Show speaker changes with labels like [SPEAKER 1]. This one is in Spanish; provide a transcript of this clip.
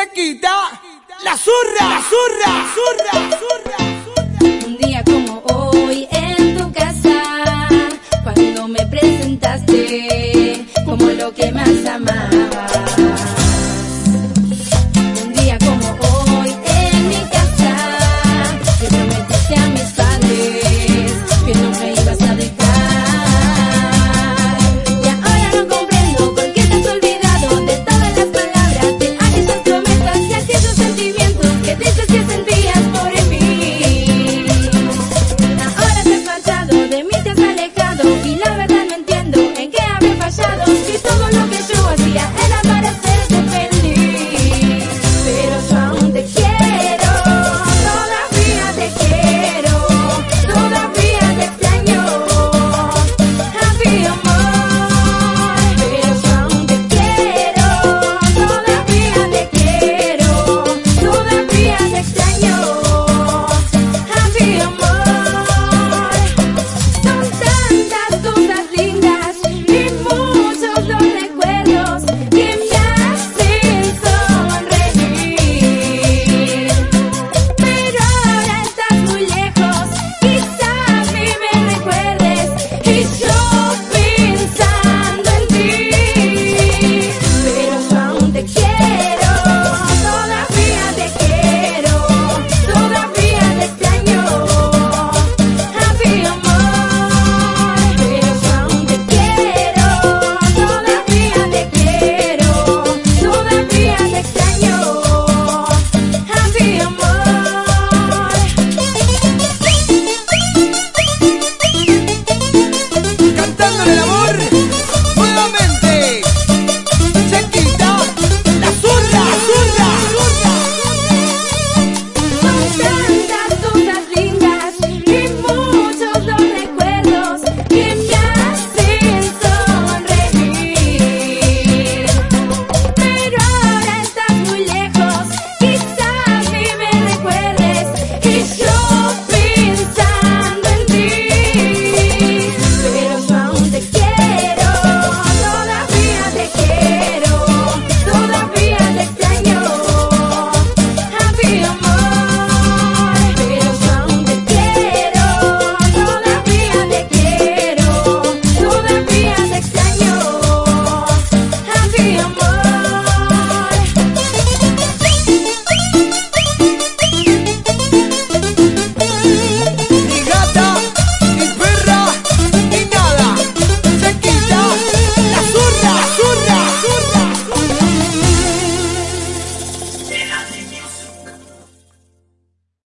[SPEAKER 1] se quita la zurra, la zurra, zurra, zurra, zurra.
[SPEAKER 2] Un día como hoy en tu casa, cuando me presentaste, como lo que más